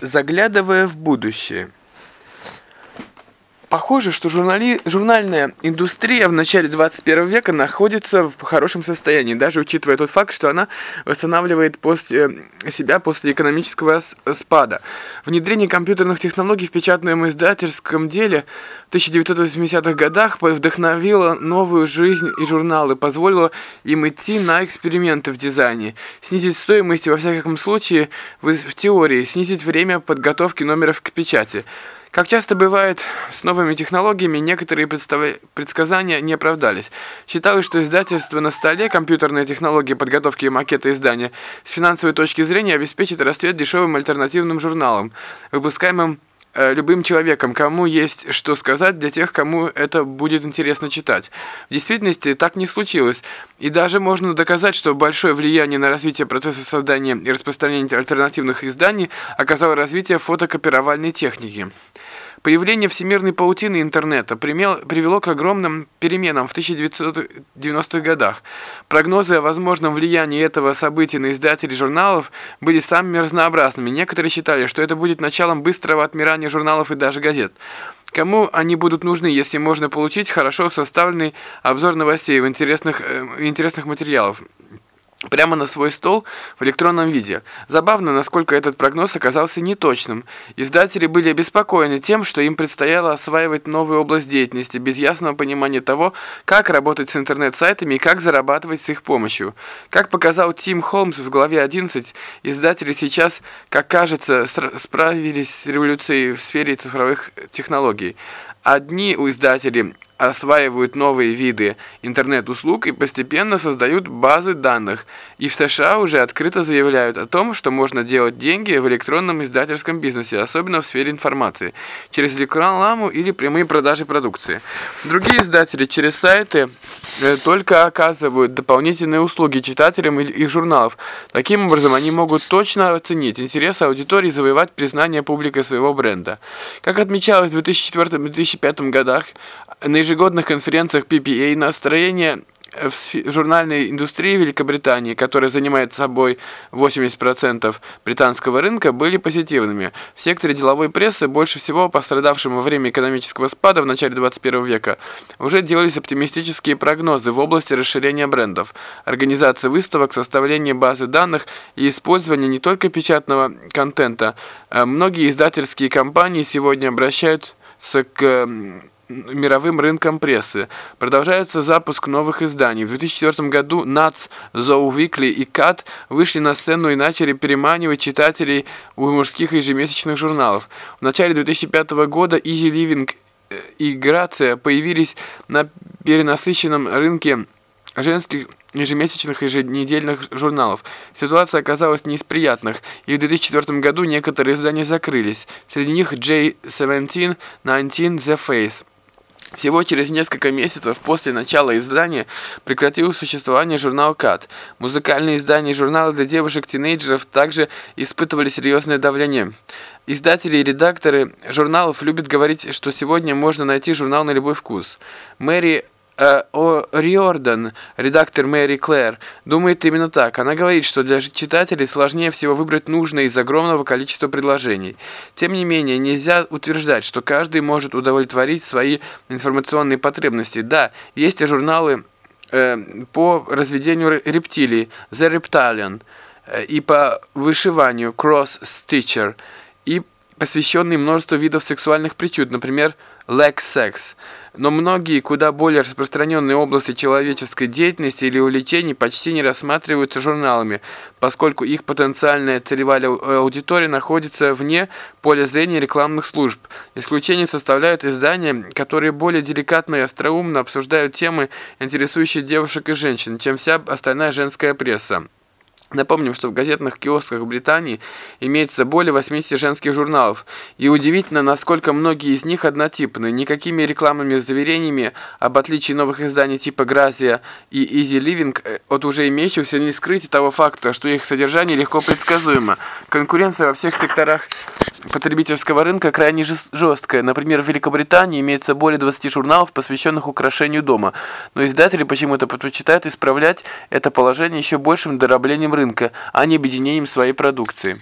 Заглядывая в будущее. Похоже, что журнали... журнальная индустрия в начале 21 века находится в хорошем состоянии, даже учитывая тот факт, что она восстанавливает после себя после экономического спада. Внедрение компьютерных технологий в печатном издательском деле в 1980-х годах вдохновило новую жизнь и журналы, позволило им идти на эксперименты в дизайне, снизить стоимость во всяком случае в теории, снизить время подготовки номеров к печати. Как часто бывает с новыми технологиями, некоторые предсказания не оправдались. Считалось, что издательство на столе, компьютерные технологии подготовки и макета издания, с финансовой точки зрения обеспечит расцвет дешевым альтернативным журналам, выпускаемым Э, любым человеком, кому есть что сказать для тех, кому это будет интересно читать. В действительности так не случилось, и даже можно доказать, что большое влияние на развитие процесса создания и распространения альтернативных изданий оказало развитие фотокопировальной техники. Появление всемирной паутины интернета привело к огромным переменам в 1990-х годах. Прогнозы о возможном влиянии этого события на издателей журналов были самыми разнообразными. Некоторые считали, что это будет началом быстрого отмирания журналов и даже газет. Кому они будут нужны, если можно получить хорошо составленный обзор новостей в интересных, э, интересных материалов? Прямо на свой стол в электронном виде. Забавно, насколько этот прогноз оказался неточным. Издатели были обеспокоены тем, что им предстояло осваивать новую область деятельности, без ясного понимания того, как работать с интернет-сайтами и как зарабатывать с их помощью. Как показал Тим Холмс в главе 11, издатели сейчас, как кажется, справились с революцией в сфере цифровых технологий. Одни у издателей осваивают новые виды интернет-услуг и постепенно создают базы данных. И в США уже открыто заявляют о том, что можно делать деньги в электронном издательском бизнесе, особенно в сфере информации, через рекламу или прямые продажи продукции. Другие издатели через сайты э, только оказывают дополнительные услуги читателям их журналов. Таким образом, они могут точно оценить интерес аудитории и завоевать признание публикой своего бренда. Как отмечалось в 2004-2005 годах, на ежегодных конференциях PPA настроение в журнальной индустрии Великобритании, которая занимает собой 80% британского рынка, были позитивными. В секторе деловой прессы, больше всего пострадавшим во время экономического спада в начале 21 века, уже делались оптимистические прогнозы в области расширения брендов, организации выставок, составления базы данных и использования не только печатного контента. Э, многие издательские компании сегодня обращаются к мировым рынком прессы. Продолжается запуск новых изданий. В 2004 году НАЦ, Zoe Weekly и КАТ вышли на сцену и начали переманивать читателей у мужских ежемесячных журналов. В начале 2005 года Easy Living и Грация появились на перенасыщенном рынке женских ежемесячных и еженедельных журналов. Ситуация оказалась не из приятных, и в 2004 году некоторые издания закрылись. Среди них J17, 19, The Face. Всего через несколько месяцев после начала издания прекратил существование журнал «Кат». Музыкальные издания и журналы для девушек-тинейджеров также испытывали серьезное давление. Издатели и редакторы журналов любят говорить, что сегодня можно найти журнал на любой вкус. Мэри Э, о Риордан, редактор Мэри Клэр, думает именно так. Она говорит, что для читателей сложнее всего выбрать нужное из огромного количества предложений. Тем не менее, нельзя утверждать, что каждый может удовлетворить свои информационные потребности. Да, есть и журналы э, по разведению рептилий, The Reptilian, э, и по вышиванию, Cross Stitcher, и посвященный множеству видов сексуальных причуд, например, Leg Sex. Но многие куда более распространенные области человеческой деятельности или увлечений почти не рассматриваются журналами, поскольку их потенциальная целевая аудитория находится вне поля зрения рекламных служб. Исключение составляют издания, которые более деликатно и остроумно обсуждают темы, интересующие девушек и женщин, чем вся остальная женская пресса. Напомним, что в газетных киосках Британии имеется более 80 женских журналов, и удивительно, насколько многие из них однотипны. Никакими рекламными заверениями об отличии новых изданий типа «Гразия» и «Easy Living» э, от уже имеющихся не скрыть того факта, что их содержание легко предсказуемо. Конкуренция во всех секторах потребительского рынка крайне жесткая. Например, в Великобритании имеется более 20 журналов, посвященных украшению дома, но издатели почему-то предпочитают исправлять это положение еще большим дороблением рынка, а не объединением своей продукции.